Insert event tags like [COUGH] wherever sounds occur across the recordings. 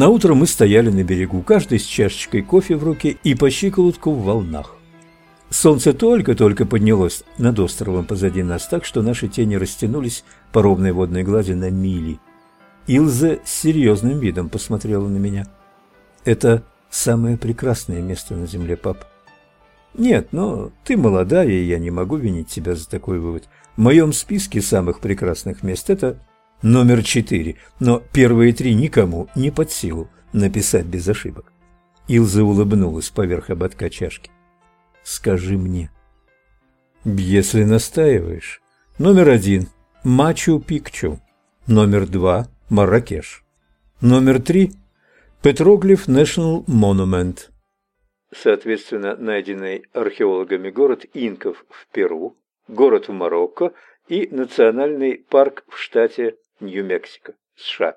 На утро мы стояли на берегу, каждый с чашечкой кофе в руке и по щиколотку в волнах. Солнце только-только поднялось над островом позади нас, так что наши тени растянулись по ровной водной глади на мили. Илза с серьезным видом посмотрела на меня. «Это самое прекрасное место на земле, пап». «Нет, но ты молодая, и я не могу винить тебя за такой вывод. В моем списке самых прекрасных мест это номер четыре, но первые три никому не под силу написать без ошибок. Илза улыбнулась поверх ободка чашки. «Скажи мне». «Если настаиваешь. Номер один – Мачу-Пикчу. Номер два – Марракеш. Номер три – Петроглиф National Monument. Соответственно, найденный археологами город инков в Перу, город в Марокко и национальный парк в штате Нью-Мексико, США.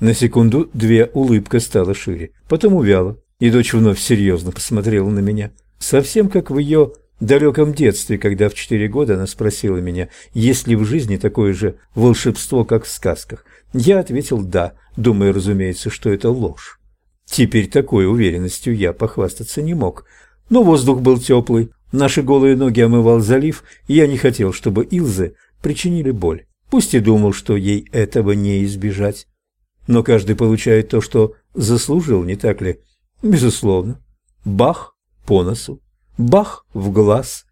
На секунду две улыбка стала шире, потом увяла, и дочь вновь серьезно посмотрела на меня, совсем как в ее далеком детстве, когда в четыре года она спросила меня, есть ли в жизни такое же волшебство, как в сказках. Я ответил «да», думая, разумеется, что это ложь. Теперь такой уверенностью я похвастаться не мог. Но воздух был теплый, наши голые ноги омывал залив, и я не хотел, чтобы Илзе причинили боль. Пусть и думал, что ей этого не избежать. Но каждый получает то, что заслужил, не так ли? Безусловно. Бах по носу, бах в глаз,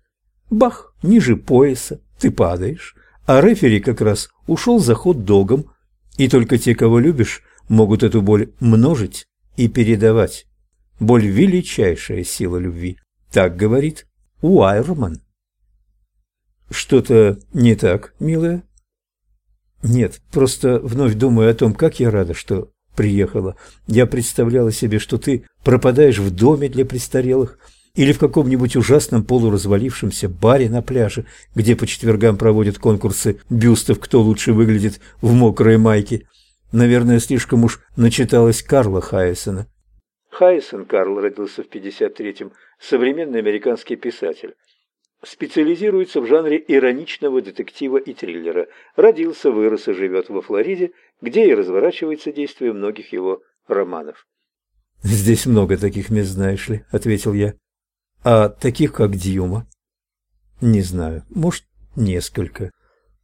бах ниже пояса, ты падаешь. А рефери как раз ушел за хот-догом, и только те, кого любишь, могут эту боль множить и передавать. Боль – величайшая сила любви. Так говорит Уайерман. Что-то не так, милая? Нет, просто вновь думаю о том, как я рада, что приехала. Я представляла себе, что ты пропадаешь в доме для престарелых или в каком-нибудь ужасном полуразвалившемся баре на пляже, где по четвергам проводят конкурсы бюстов, кто лучше выглядит в мокрой майке. Наверное, слишком уж начиталась Карла Хайесона. Хайесон Карл родился в 53-м, современный американский писатель. Специализируется в жанре ироничного детектива и триллера. Родился, вырос и живет во Флориде, где и разворачивается действие многих его романов. «Здесь много таких мест, знаешь ли», — ответил я. «А таких, как Дьюма?» «Не знаю. Может, несколько.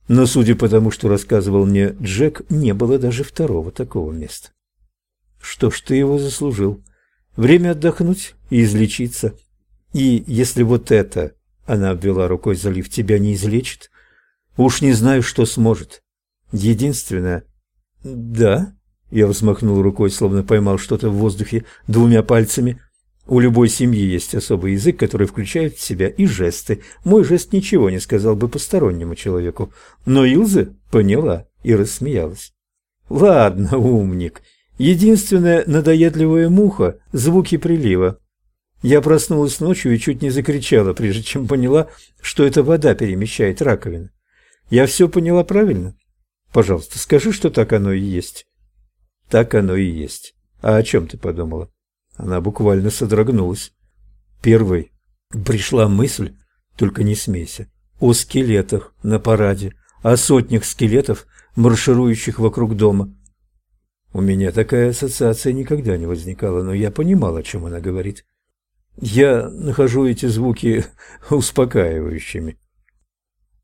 Но, судя по тому, что рассказывал мне Джек, не было даже второго такого места». «Что ж, ты его заслужил. Время отдохнуть и излечиться. И если вот это она обвела рукой залив. Тебя не излечит? Уж не знаю, что сможет. Единственное... Да? Я взмахнул рукой, словно поймал что-то в воздухе двумя пальцами. У любой семьи есть особый язык, который включает в себя и жесты. Мой жест ничего не сказал бы постороннему человеку. Но Илза поняла и рассмеялась. Ладно, умник. Единственная надоедливая муха – звуки прилива. Я проснулась ночью и чуть не закричала, прежде чем поняла, что это вода перемещает раковины. Я все поняла правильно? Пожалуйста, скажи, что так оно и есть. Так оно и есть. А о чем ты подумала? Она буквально содрогнулась. Первой пришла мысль, только не смейся, о скелетах на параде, о сотнях скелетов, марширующих вокруг дома. У меня такая ассоциация никогда не возникала, но я понимал, о чем она говорит. Я нахожу эти звуки [LAUGHS] успокаивающими.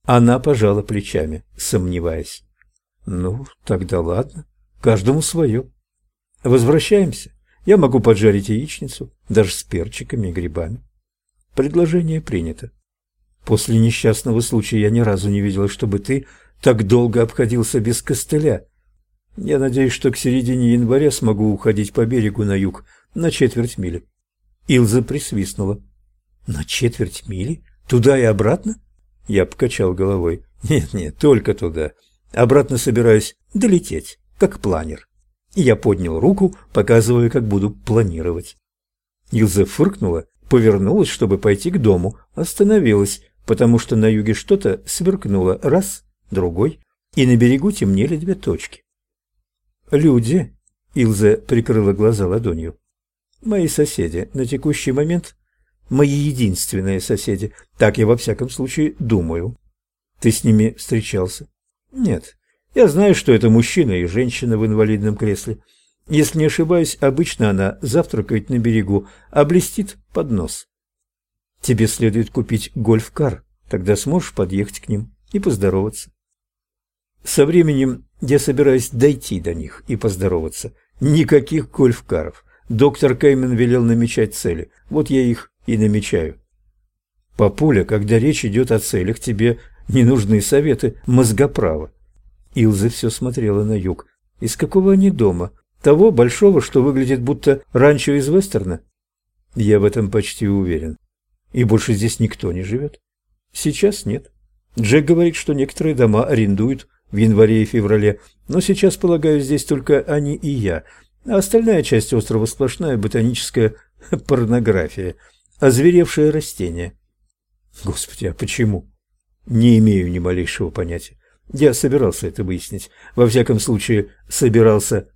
Она пожала плечами, сомневаясь. Ну, тогда ладно, каждому свое. Возвращаемся. Я могу поджарить яичницу, даже с перчиками и грибами. Предложение принято. После несчастного случая я ни разу не видела, чтобы ты так долго обходился без костыля. Я надеюсь, что к середине января смогу уходить по берегу на юг на четверть мили. Илза присвистнула. «На четверть мили? Туда и обратно?» Я покачал головой. «Нет-нет, только туда. Обратно собираюсь долететь, как планер». Я поднял руку, показывая, как буду планировать. Илза фыркнула, повернулась, чтобы пойти к дому, остановилась, потому что на юге что-то сверкнуло раз, другой, и на берегу темнели две точки. «Люди!» — Илза прикрыла глаза ладонью. Мои соседи на текущий момент мои единственные соседи. Так я во всяком случае думаю. Ты с ними встречался? Нет. Я знаю, что это мужчина и женщина в инвалидном кресле. Если не ошибаюсь, обычно она завтракает на берегу, а блестит под нос. Тебе следует купить гольф-кар, тогда сможешь подъехать к ним и поздороваться. Со временем я собираюсь дойти до них и поздороваться. Никаких гольф-каров. Доктор Кеймен велел намечать цели. Вот я их и намечаю. Папуля, когда речь идет о целях, тебе не нужны советы мозгоправа. Илза все смотрела на юг. Из какого они дома? Того большого, что выглядит будто ранчо из вестерна? Я в этом почти уверен. И больше здесь никто не живет? Сейчас нет. Джек говорит, что некоторые дома арендуют в январе и феврале, но сейчас, полагаю, здесь только они и я, а остальная часть острова сплошная ботаническая порнография, озверевшие растения. Господи, а почему? Не имею ни малейшего понятия. Я собирался это выяснить. Во всяком случае, собирался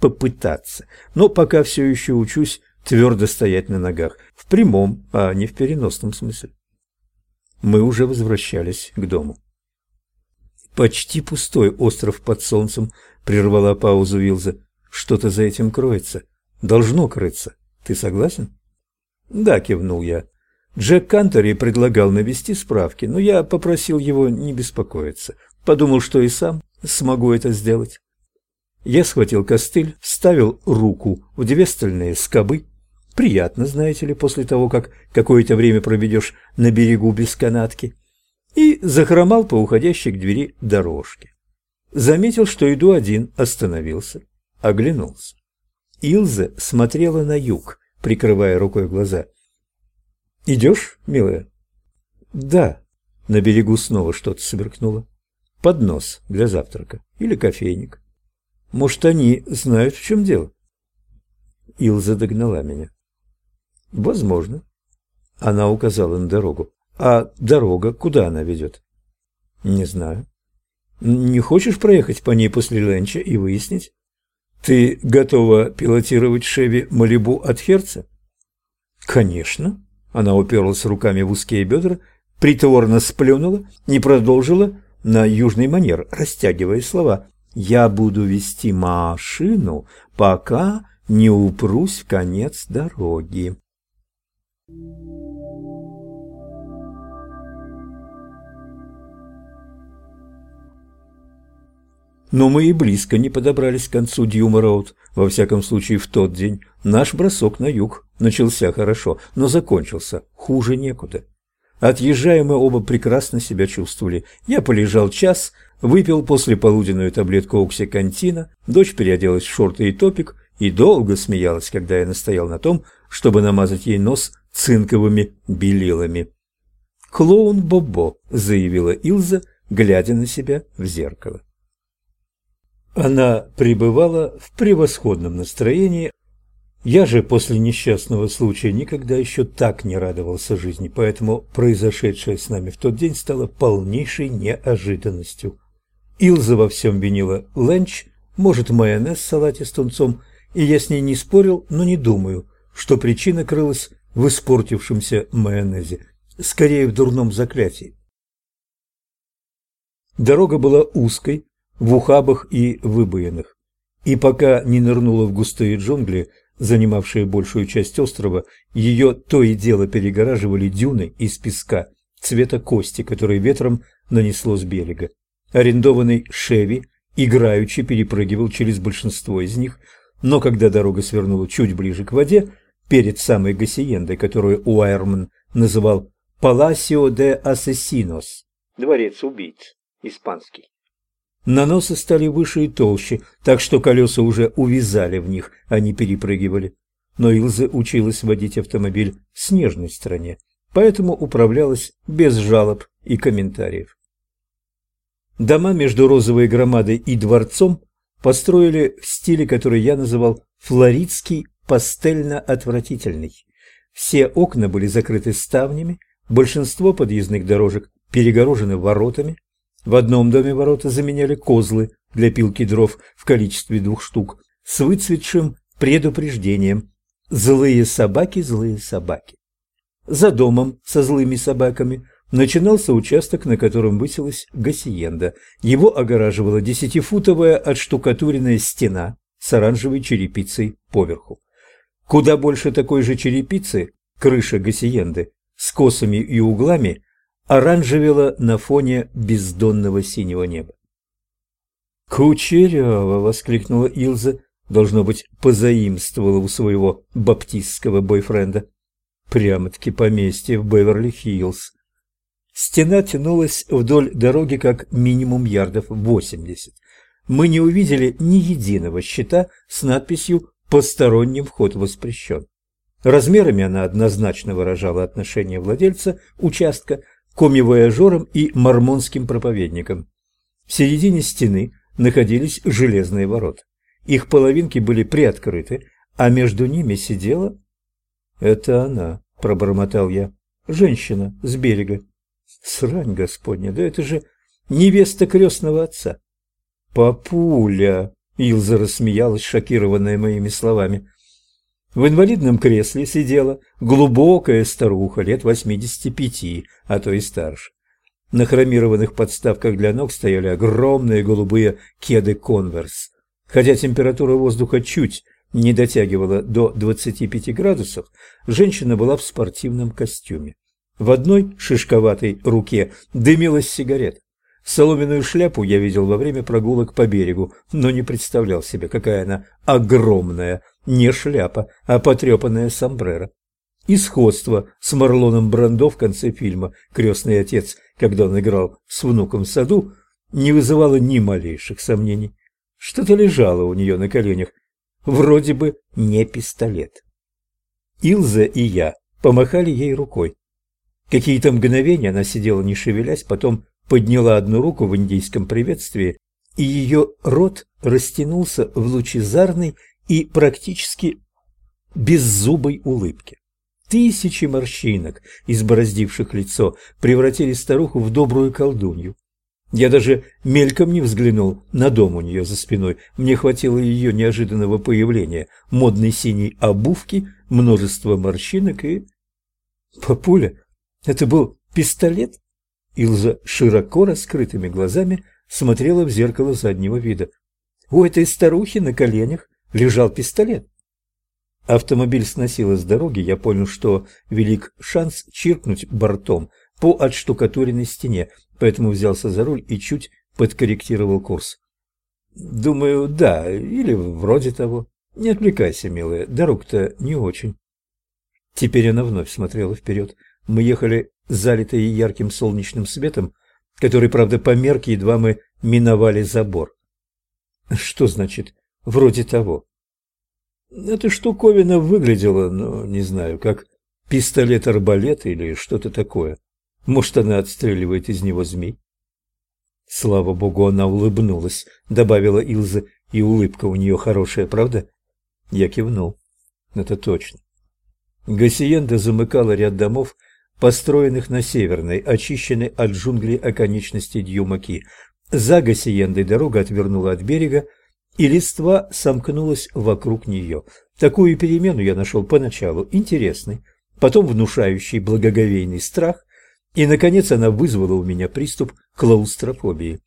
попытаться. Но пока все еще учусь твердо стоять на ногах. В прямом, а не в переносном смысле. Мы уже возвращались к дому. Почти пустой остров под солнцем прервала паузу Вилза. Что-то за этим кроется. Должно крыться. Ты согласен? Да, кивнул я. Джек Кантери предлагал навести справки, но я попросил его не беспокоиться. Подумал, что и сам смогу это сделать. Я схватил костыль, вставил руку в две стальные скобы. Приятно, знаете ли, после того, как какое-то время проведешь на берегу без канатки. И захромал по уходящей к двери дорожке. Заметил, что иду один, остановился, оглянулся. Илза смотрела на юг, прикрывая рукой глаза. «Идешь, милая?» «Да». На берегу снова что-то сверкнуло. Поднос для завтрака или кофейник. Может, они знают, в чем дело? Илза догнала меня. Возможно. Она указала на дорогу. А дорога, куда она ведет? Не знаю. Не хочешь проехать по ней после ленча и выяснить? Ты готова пилотировать Шеви Малибу от Херца? Конечно. Она уперлась руками в узкие бедра, притворно сплюнула, не продолжила на южный манер, растягивая слова. Я буду вести машину, пока не упрусь в конец дороги. Но мы и близко не подобрались к концу Дьюма-Роуд. Во всяком случае, в тот день наш бросок на юг начался хорошо, но закончился хуже некуда. Отъезжая, мы оба прекрасно себя чувствовали. Я полежал час, Выпил послеполуденную таблетку оксиконтина, дочь переоделась в шорты и топик и долго смеялась, когда я настоял на том, чтобы намазать ей нос цинковыми белилами. «Клоун Бобо», — заявила Илза, глядя на себя в зеркало. Она пребывала в превосходном настроении, я же после несчастного случая никогда еще так не радовался жизни, поэтому произошедшее с нами в тот день стало полнейшей неожиданностью. Илза во всем винила ленч, может, майонез в салате с тунцом, и я с ней не спорил, но не думаю, что причина крылась в испортившемся майонезе, скорее в дурном заклятии. Дорога была узкой, в ухабах и выбоинах, и пока не нырнула в густые джунгли, занимавшие большую часть острова, ее то и дело перегораживали дюны из песка цвета кости, которые ветром нанесло с берега. Арендованный «Шеви» играючи перепрыгивал через большинство из них, но когда дорога свернула чуть ближе к воде, перед самой Гассиендой, которую Уайерман называл «Паласио де Асесинос» – «Дворец убийц» испанский. Наносы стали выше и толще, так что колеса уже увязали в них, а не перепрыгивали. Но Илза училась водить автомобиль в снежной стране, поэтому управлялась без жалоб и комментариев. Дома между розовой громадой и дворцом построили в стиле, который я называл флоридский пастельно-отвратительный. Все окна были закрыты ставнями, большинство подъездных дорожек перегорожены воротами. В одном доме ворота заменяли козлы для пилки дров в количестве двух штук с выцветшим предупреждением «Злые собаки, злые собаки». За домом со злыми собаками – начинался участок, на котором высилась гасиенда. Его огораживала десятифутовая отштукатуренная стена с оранжевой черепицей поверху. Куда больше такой же черепицы крыша гасиенды с косами и углами оранжевела на фоне бездонного синего неба. «Кучеряво!» — воскликнула Илза, должно быть, позаимствовала у своего баптистского бойфренда. Прямо-таки поместье в Беверли-Хиллз. Стена тянулась вдоль дороги как минимум ярдов восемьдесят. Мы не увидели ни единого щита с надписью «Посторонним вход воспрещен». Размерами она однозначно выражала отношение владельца участка к комивояжерам и мормонским проповедникам. В середине стены находились железные ворота. Их половинки были приоткрыты, а между ними сидела... «Это она», — пробормотал я, — «женщина с берега». «Срань господня, да это же невеста крестного отца». «Папуля!» — Илза рассмеялась, шокированная моими словами. В инвалидном кресле сидела глубокая старуха лет восьмидесяти пяти, а то и старше. На хромированных подставках для ног стояли огромные голубые кеды «Конверс». Хотя температура воздуха чуть не дотягивала до 25 градусов, женщина была в спортивном костюме. В одной шишковатой руке дымилась сигарета. Соломенную шляпу я видел во время прогулок по берегу, но не представлял себе, какая она огромная, не шляпа, а потрепанная сомбреро. И сходство с Марлоном Брандо в конце фильма «Крестный отец», когда он играл с внуком в саду, не вызывало ни малейших сомнений. Что-то лежало у нее на коленях, вроде бы не пистолет. Илза и я помахали ей рукой. Какие-то мгновения она сидела не шевелясь, потом подняла одну руку в индийском приветствии, и ее рот растянулся в лучезарной и практически беззубой улыбке. Тысячи морщинок, избороздивших лицо, превратили старуху в добрую колдунью. Я даже мельком не взглянул на дом у нее за спиной. Мне хватило ее неожиданного появления, модной синей обувки, множества морщинок и... Папуля, это был пистолет? Илза широко раскрытыми глазами смотрела в зеркало заднего вида. У этой старухи на коленях лежал пистолет. Автомобиль сносило с дороги, я понял, что велик шанс чиркнуть бортом по отштукатуренной стене, поэтому взялся за руль и чуть подкорректировал курс. Думаю, да, или вроде того. Не отвлекайся, милая, дорог-то не очень. Теперь она вновь смотрела вперед. Мы ехали залитые ярким солнечным светом, который, правда, померк, едва мы миновали забор. Что значит «вроде того»? Эта штуковина выглядела, ну, не знаю, как пистолет-арбалет или что-то такое. Может, она отстреливает из него змей? Слава богу, она улыбнулась, добавила Илза, и улыбка у нее хорошая, правда? Я кивнул. Это точно. Гассиенда замыкала ряд домов, построенных на северной, очищенной от джунглей оконечности Дьюмаки. За Гассиендой дорога отвернула от берега, и листва сомкнулась вокруг нее. Такую перемену я нашел поначалу интересной, потом внушающий благоговейный страх, и, наконец, она вызвала у меня приступ клаустрофобии.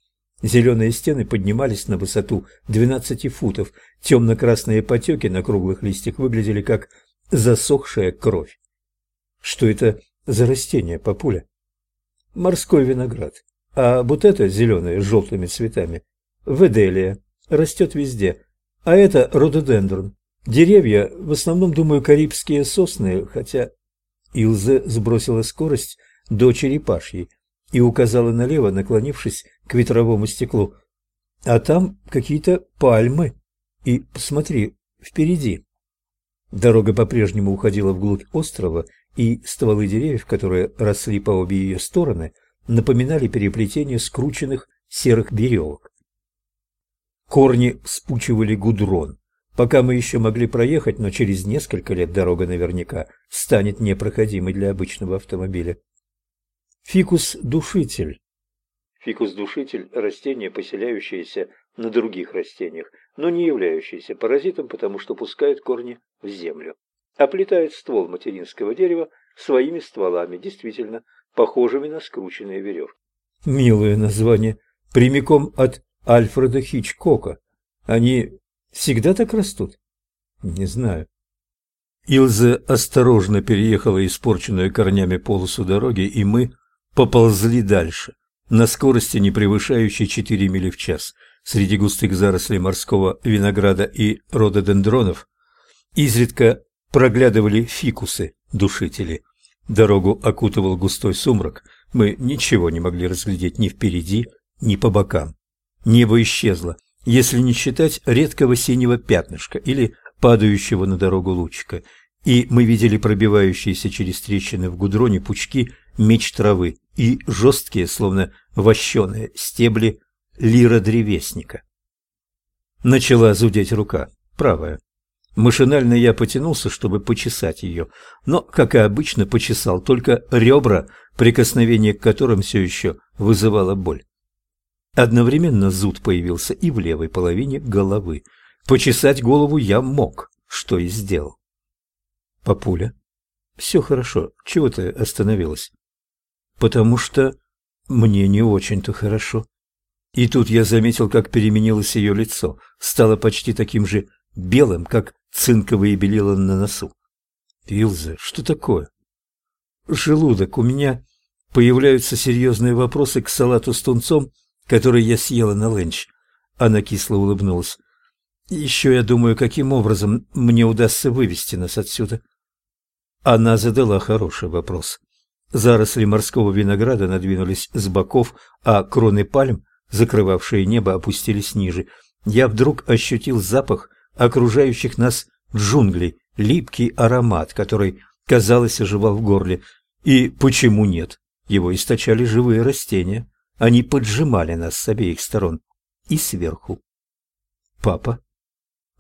Зеленые стены поднимались на высоту 12 футов, темно-красные потеки на круглых листьях выглядели как засохшая кровь. Что это за растение, папуля? Морской виноград. А вот это зеленое с желтыми цветами – веделия, растет везде. А это рододендрон. Деревья, в основном, думаю, карибские сосны, хотя... Илзе сбросила скорость – до черепашьей и указала налево, наклонившись к ветровому стеклу. А там какие-то пальмы. И посмотри, впереди. Дорога по-прежнему уходила вглубь острова, и стволы деревьев, которые росли по обе ее стороны, напоминали переплетение скрученных серых веревок. Корни спучивали гудрон. Пока мы еще могли проехать, но через несколько лет дорога наверняка станет непроходимой для обычного автомобиля. Фикус-душитель. Фикус-душитель – растение, поселяющееся на других растениях, но не являющееся паразитом, потому что пускает корни в землю. Оплетает ствол материнского дерева своими стволами, действительно похожими на скрученные веревки. Милое название, прямиком от Альфреда Хичкока. Они Всегда так растут? Не знаю. Илза осторожно переехала испорченную корнями полосу дороги, и мы поползли дальше, на скорости, не превышающей 4 мили в час. Среди густых зарослей морского винограда и рододендронов изредка проглядывали фикусы-душители. Дорогу окутывал густой сумрак, мы ничего не могли разглядеть ни впереди, ни по бокам. Небо исчезло, если не считать редкого синего пятнышка или падающего на дорогу лучика, и мы видели пробивающиеся через трещины в гудроне пучки меч травы и жесткие, словно вощеные, стебли лира древесника. Начала зудеть рука, правая. Машинально я потянулся, чтобы почесать ее, но, как и обычно, почесал только ребра, прикосновение к которым все еще вызывало боль. Одновременно зуд появился и в левой половине головы. Почесать голову я мог, что и сделал. Папуля, все хорошо, чего ты остановилась? Потому что мне не очень-то хорошо. И тут я заметил, как переменилось ее лицо, стало почти таким же белым, как цинковые белила на носу. Илза, что такое? Желудок, у меня появляются серьезные вопросы к салату с тунцом, который я съела на ленч. Она кисло улыбнулась. Еще я думаю, каким образом мне удастся вывести нас отсюда. Она задала хороший вопрос. Заросли морского винограда надвинулись с боков, а кроны пальм, закрывавшие небо, опустились ниже. Я вдруг ощутил запах окружающих нас джунглей, липкий аромат, который, казалось, оживал в горле. И почему нет? Его источали живые растения. Они поджимали нас с обеих сторон и сверху. Папа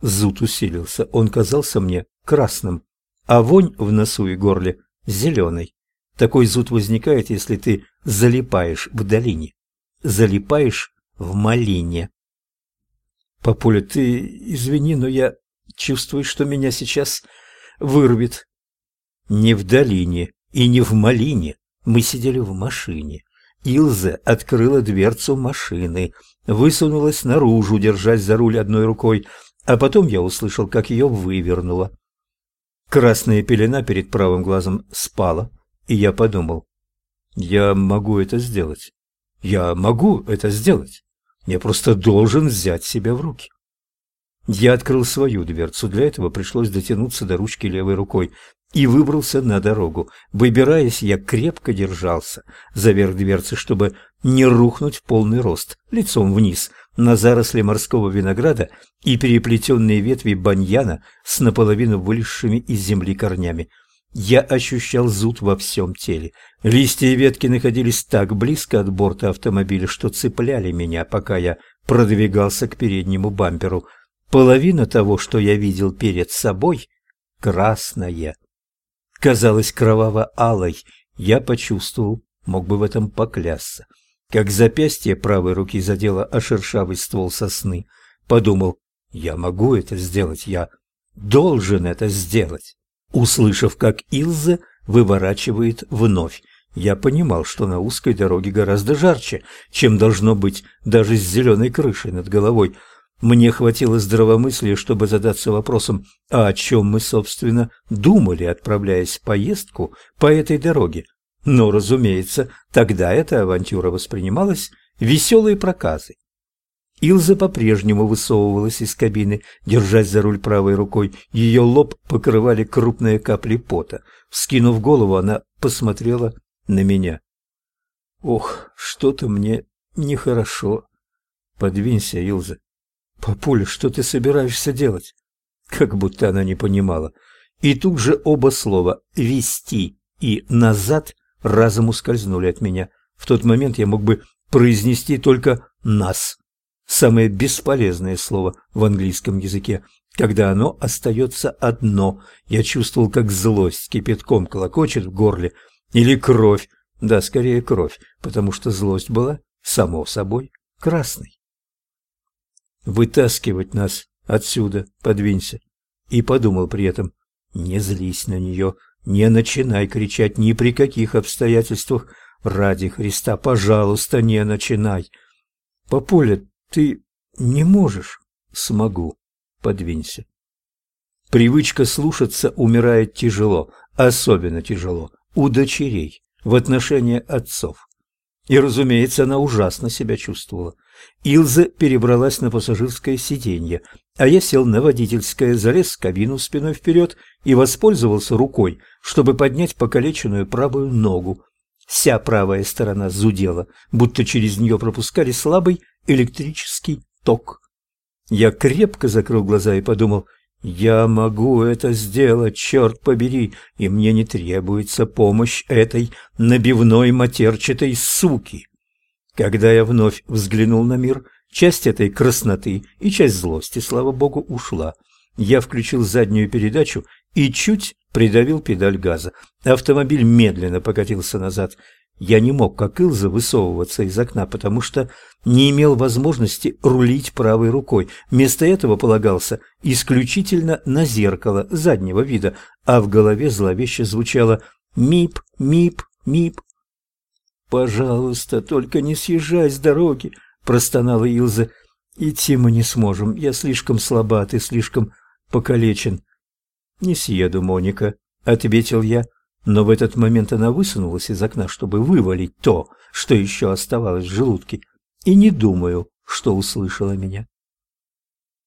Зуд усилился, он казался мне красным, а вонь в носу и горле зеленой. Такой зуд возникает, если ты залипаешь в долине, залипаешь в малине. Папуля, ты извини, но я чувствую, что меня сейчас вырвет. Не в долине и не в малине. Мы сидели в машине. Илза открыла дверцу машины, высунулась наружу, держась за руль одной рукой, а потом я услышал, как ее вывернуло. Красная пелена перед правым глазом спала, и я подумал, я могу это сделать. Я могу это сделать. Я просто должен взять себя в руки. Я открыл свою дверцу, для этого пришлось дотянуться до ручки левой рукой и выбрался на дорогу. Выбираясь, я крепко держался за верх дверцы, чтобы не рухнуть в полный рост, лицом вниз, на заросли морского винограда и переплетенные ветви баньяна с наполовину вылезшими из земли корнями. Я ощущал зуд во всем теле. Листья и ветки находились так близко от борта автомобиля, что цепляли меня, пока я продвигался к переднему бамперу. Половина того, что я видел перед собой, красная. Казалось кроваво-алой. Я почувствовал, мог бы в этом поклясться как запястье правой руки задело о шершавый ствол сосны. Подумал, я могу это сделать, я должен это сделать. Услышав, как Илза выворачивает вновь, я понимал, что на узкой дороге гораздо жарче, чем должно быть даже с зеленой крышей над головой. Мне хватило здравомыслия, чтобы задаться вопросом, а о чем мы, собственно, думали, отправляясь в поездку по этой дороге. Но, разумеется, тогда эта авантюра воспринималась веселой проказой. Илза по-прежнему высовывалась из кабины, держась за руль правой рукой. Ее лоб покрывали крупные капли пота. Вскинув голову, она посмотрела на меня. «Ох, что-то мне нехорошо. Подвинься, Илза. Папуля, что ты собираешься делать?» Как будто она не понимала. И тут же оба слова «вести» и «назад» разом ускользнули от меня. В тот момент я мог бы произнести только «нас». Самое бесполезное слово в английском языке, когда оно остается одно. Я чувствовал, как злость кипятком колокочет в горле. Или кровь. Да, скорее кровь, потому что злость была, само собой, красной. Вытаскивать нас отсюда, подвинься. И подумал при этом, не злись на нее, не начинай кричать ни при каких обстоятельствах. Ради Христа, пожалуйста, не начинай. Папуля, ты не можешь. Смогу. подвинься. Привычка слушаться умирает тяжело, особенно тяжело у дочерей в отношении отцов. И, разумеется, она ужасно себя чувствовала. Илза перебралась на пассажирское сиденье, а я сел на водительское, залез в кабину спиной вперед и воспользовался рукой, чтобы поднять покалеченную правую ногу. Вся правая сторона зудела, будто через нее пропускали слабый электрический ток. Я крепко закрыл глаза и подумал, я могу это сделать, черт побери, и мне не требуется помощь этой набивной матерчатой суки. Когда я вновь взглянул на мир, часть этой красноты и часть злости, слава богу, ушла. Я включил заднюю передачу и чуть придавил педаль газа. Автомобиль медленно покатился назад. Я не мог, как Илза, высовываться из окна, потому что не имел возможности рулить правой рукой. Вместо этого полагался исключительно на зеркало заднего вида, а в голове зловеще звучало «мип, мип, мип». «Пожалуйста, только не съезжай с дороги», — простонала Илза. «Идти мы не сможем. Я слишком слаба, ты слишком покалечен». «Не съеду, Моника», — ответил я но в этот момент она высунулась из окна, чтобы вывалить то, что еще оставалось в желудке, и не думаю, что услышала меня.